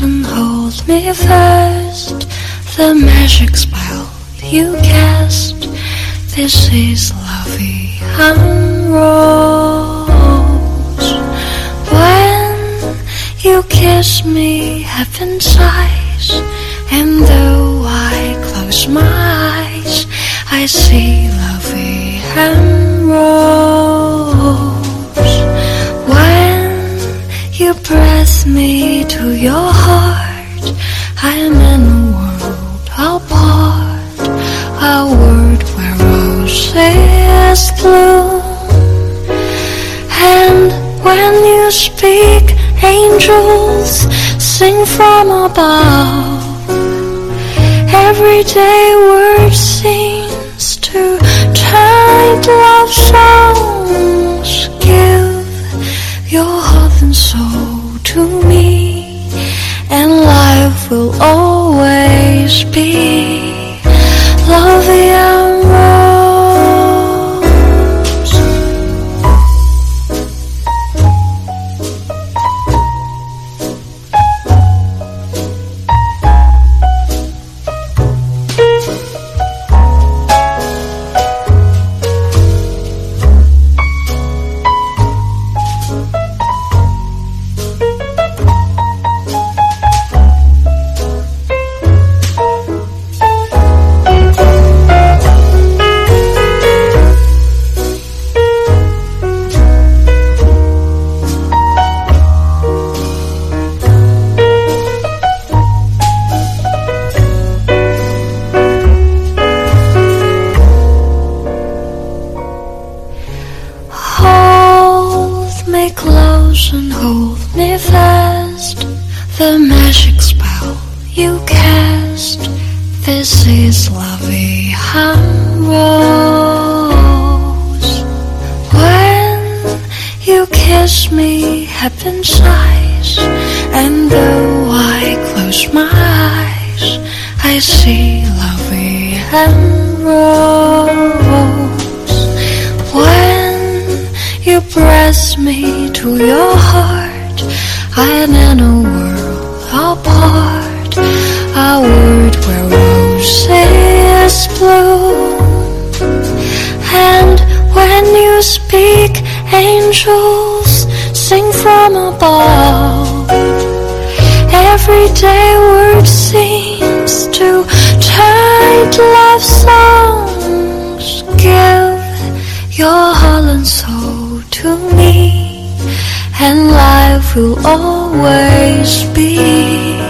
And hold me fast. The magic spell you cast. This is lovey and rose. When you kiss me, heaven sighs. And though I close my eyes, I see lovey and rose. When you press me to your heart, I am in a world apart, a world where roses bloom. And when you speak, angels sing from above. Everyday word seems to to love songs. Give your heart and soul to me, and life will always be close and hold me fast. The magic spell you cast. This is la vie rose. When you kiss me, heaven sighs. And though I close my eyes, I see lovey and. Press me to your heart, I am in a world apart, a world where roses bloom. And when you speak, angels sing from above. Everyday word seems to to love songs. Give your heart and soul to me, and life will always be